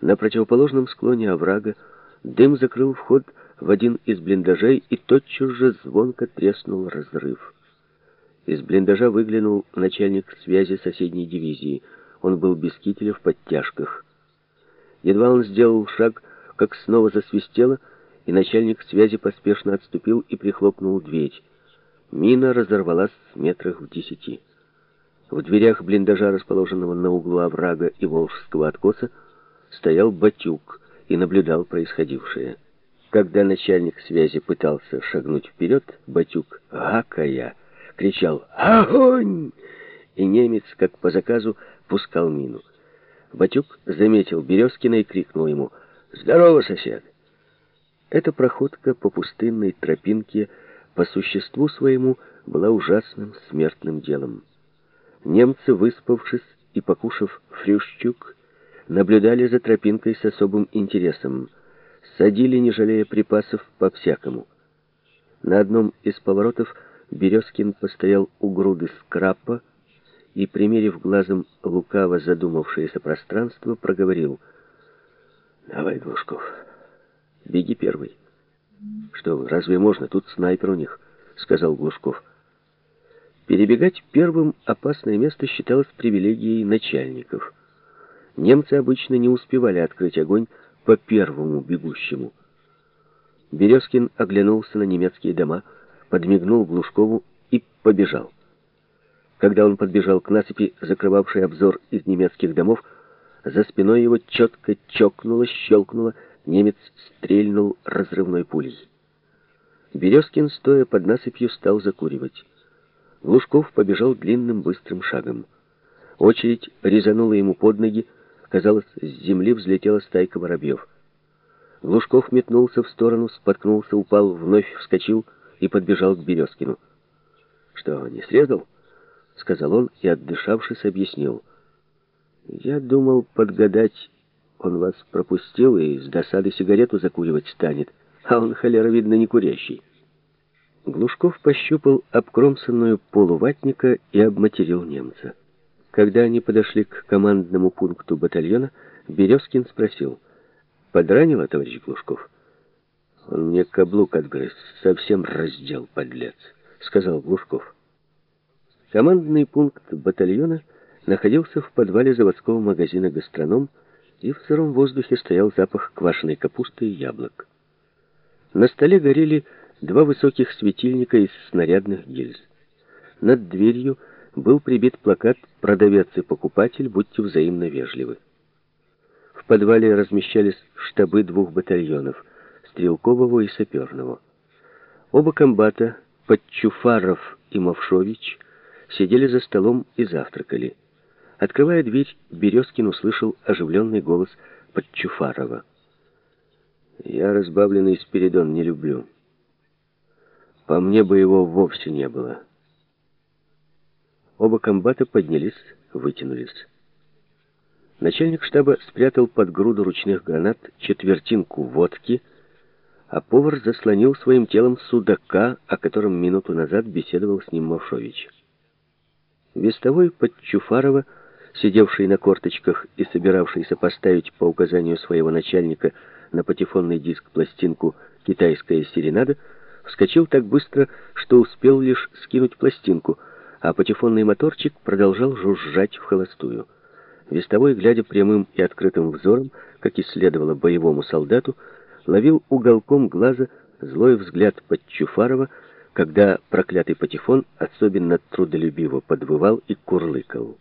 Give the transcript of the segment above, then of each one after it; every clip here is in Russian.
На противоположном склоне оврага дым закрыл вход в один из блиндажей, и тотчас же звонко треснул разрыв. Из блиндажа выглянул начальник связи соседней дивизии. Он был без кителя в подтяжках. Едва он сделал шаг, как снова засвистело, и начальник связи поспешно отступил и прихлопнул дверь. Мина разорвалась в метрах в десяти. В дверях блиндажа, расположенного на углу оврага и Волжского откоса, стоял Батюк и наблюдал происходившее. Когда начальник связи пытался шагнуть вперед, Батюк, гакая, кричал «Огонь!» и немец, как по заказу, пускал мину. Батюк заметил Березкина и крикнул ему «Здорово, сосед!» Эта проходка по пустынной тропинке по существу своему была ужасным смертным делом. Немцы, выспавшись и покушав фрюшчук, наблюдали за тропинкой с особым интересом, садили, не жалея припасов, по-всякому. На одном из поворотов Березкин постоял у груды скрапа и, примерив глазом лукаво задумавшееся пространство, проговорил «Давай, Глушков, беги первый». «Что разве можно? Тут снайпер у них», — сказал Глушков. Перебегать первым опасное место считалось привилегией начальников. Немцы обычно не успевали открыть огонь по первому бегущему. Березкин оглянулся на немецкие дома, подмигнул Глушкову и побежал. Когда он подбежал к насыпи, закрывавшей обзор из немецких домов, за спиной его четко чокнуло, щелкнуло, немец стрельнул разрывной пулей. Березкин, стоя под насыпью, стал закуривать. Глушков побежал длинным быстрым шагом. Очередь резанула ему под ноги, казалось, с земли взлетела стайка воробьев. Глушков метнулся в сторону, споткнулся, упал, вновь вскочил и подбежал к Березкину. «Что, не срезал?» — сказал он и, отдышавшись, объяснил. «Я думал подгадать, он вас пропустил и с досады сигарету закуривать станет, а он, холера, видно, не курящий». Глушков пощупал обкромсанную полуватника и обматерил немца. Когда они подошли к командному пункту батальона, Березкин спросил, «Подранило, товарищ Глушков?» «Он мне каблук отгрыз, совсем раздел, подлец», — сказал Глушков. Командный пункт батальона находился в подвале заводского магазина «Гастроном», и в сыром воздухе стоял запах квашеной капусты и яблок. На столе горели два высоких светильника из снарядных гильз. Над дверью был прибит плакат «Продавец и покупатель, будьте взаимно вежливы». В подвале размещались штабы двух батальонов – Стрелкового и Саперного. Оба комбата, Подчуфаров и Мовшович, сидели за столом и завтракали. Открывая дверь, Березкин услышал оживленный голос Подчуфарова. «Я разбавленный спиридон не люблю». По мне бы его вовсе не было. Оба комбата поднялись, вытянулись. Начальник штаба спрятал под груду ручных гранат четвертинку водки, а повар заслонил своим телом судака, о котором минуту назад беседовал с ним Мавшович. Вестовой Подчуфарова, сидевший на корточках и собиравшийся поставить по указанию своего начальника на патефонный диск пластинку «Китайская серенада», вскочил так быстро, что успел лишь скинуть пластинку, а патефонный моторчик продолжал жужжать в холостую. Вестовой, глядя прямым и открытым взором, как и следовало боевому солдату, ловил уголком глаза злой взгляд Подчуфарова, когда проклятый патефон особенно трудолюбиво подвывал и курлыкал.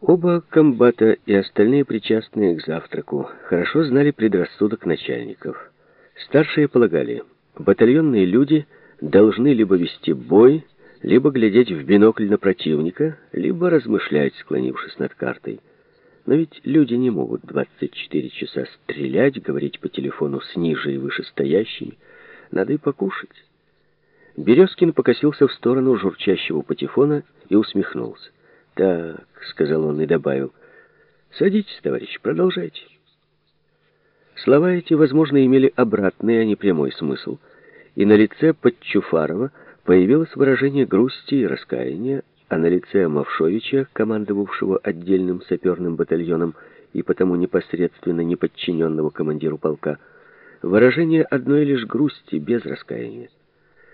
Оба комбата и остальные причастные к завтраку хорошо знали предрассудок начальников. Старшие полагали — Батальонные люди должны либо вести бой, либо глядеть в бинокль на противника, либо размышлять, склонившись над картой. Но ведь люди не могут 24 часа стрелять, говорить по телефону с ниже и вышестоящими. Надо и покушать. Березкин покосился в сторону журчащего патефона и усмехнулся. «Так», — сказал он и добавил, — «садитесь, товарищ, продолжайте». Слова эти, возможно, имели обратный, а не прямой смысл — и на лице Подчуфарова появилось выражение грусти и раскаяния, а на лице Мавшовича, командовавшего отдельным саперным батальоном и потому непосредственно не подчиненного командиру полка, выражение одной лишь грусти, без раскаяния.